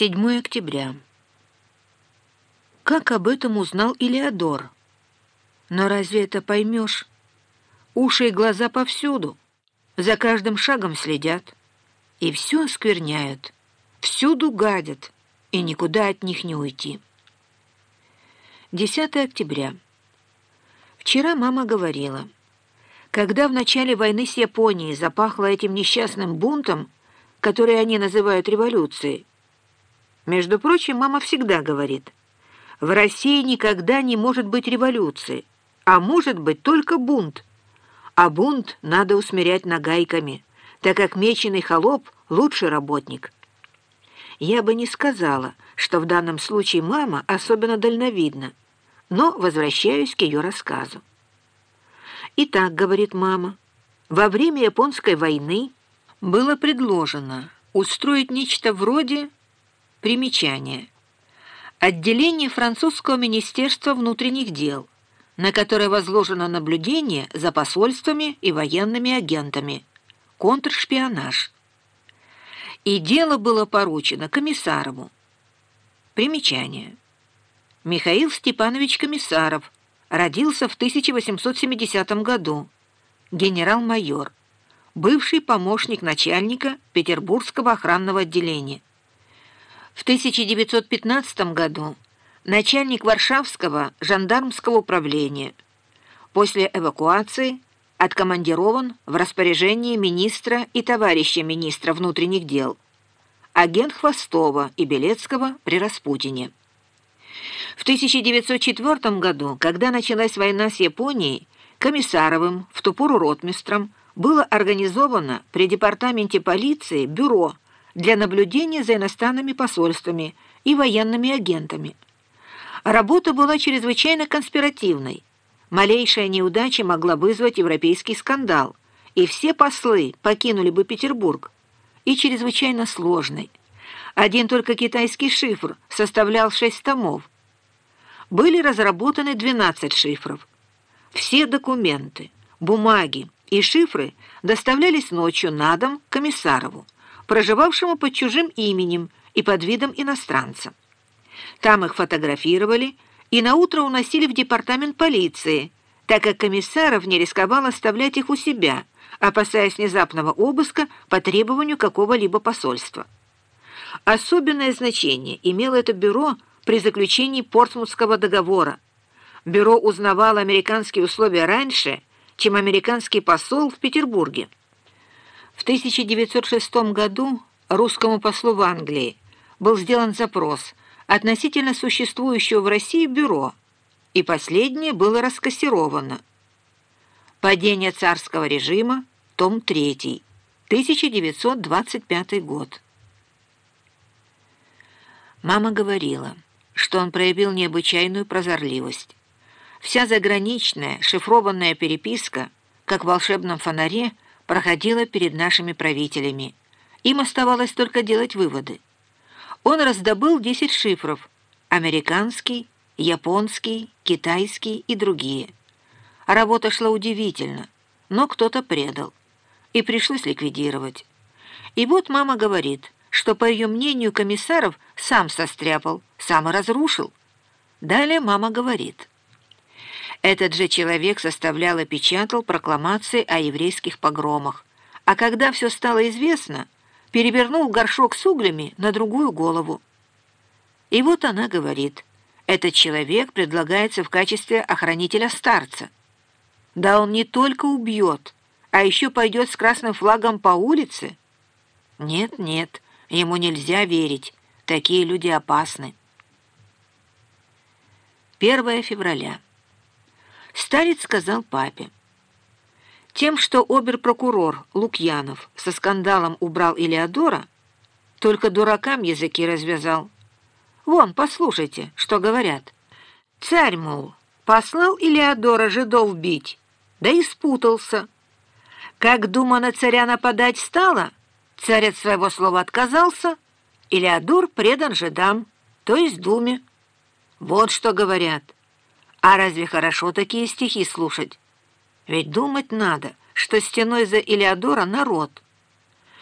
7 октября. Как об этом узнал Илеодор? Но разве это поймешь? Уши и глаза повсюду, за каждым шагом следят. И все оскверняют, всюду гадят, и никуда от них не уйти. 10 октября. Вчера мама говорила, когда в начале войны с Японией запахло этим несчастным бунтом, который они называют революцией, между прочим, мама всегда говорит, в России никогда не может быть революции, а может быть только бунт. А бунт надо усмирять нагайками, так как меченый холоп — лучший работник. Я бы не сказала, что в данном случае мама особенно дальновидна, но возвращаюсь к ее рассказу. «Итак», — говорит мама, — «во время Японской войны было предложено устроить нечто вроде Примечание. Отделение французского министерства внутренних дел, на которое возложено наблюдение за посольствами и военными агентами. Контршпионаж. И дело было поручено комиссарову. Примечание. Михаил Степанович Комиссаров родился в 1870 году. Генерал-майор. Бывший помощник начальника Петербургского охранного отделения. В 1915 году начальник Варшавского жандармского управления. После эвакуации откомандирован в распоряжение министра и товарища министра внутренних дел. Агент Хвостова и Белецкого при Распутине. В 1904 году, когда началась война с Японией, Комиссаровым, в ту пору ротмистром, было организовано при департаменте полиции бюро для наблюдения за иностранными посольствами и военными агентами. Работа была чрезвычайно конспиративной. Малейшая неудача могла вызвать европейский скандал, и все послы покинули бы Петербург. И чрезвычайно сложной. Один только китайский шифр составлял шесть томов. Были разработаны 12 шифров. Все документы, бумаги и шифры доставлялись ночью на дом комиссарову проживавшему под чужим именем и под видом иностранца. Там их фотографировали и наутро уносили в департамент полиции, так как комиссаров не рисковал оставлять их у себя, опасаясь внезапного обыска по требованию какого-либо посольства. Особенное значение имело это бюро при заключении Портсмутского договора. Бюро узнавало американские условия раньше, чем американский посол в Петербурге. В 1906 году русскому послу в Англии был сделан запрос относительно существующего в России бюро, и последнее было раскассировано. Падение царского режима, том 3, 1925 год. Мама говорила, что он проявил необычайную прозорливость. Вся заграничная шифрованная переписка, как в волшебном фонаре, проходила перед нашими правителями. Им оставалось только делать выводы. Он раздобыл 10 шифров – американский, японский, китайский и другие. Работа шла удивительно, но кто-то предал, и пришлось ликвидировать. И вот мама говорит, что, по ее мнению, комиссаров сам состряпал, сам и разрушил. Далее мама говорит – этот же человек составлял и печатал прокламации о еврейских погромах, а когда все стало известно, перевернул горшок с углями на другую голову. И вот она говорит, этот человек предлагается в качестве охранителя старца. Да он не только убьет, а еще пойдет с красным флагом по улице. Нет, нет, ему нельзя верить, такие люди опасны. 1 февраля. Старец сказал папе. Тем, что обер-прокурор Лукьянов со скандалом убрал Илеодора, только дуракам языки развязал. Вон, послушайте, что говорят. Царь, мол, послал Илеодора жидов бить, да и спутался. Как дума на царя нападать стала, царь от своего слова отказался, Илеодор предан жидам, то есть думе. Вот что говорят. А разве хорошо такие стихи слушать? Ведь думать надо, что стеной за Илеодора народ —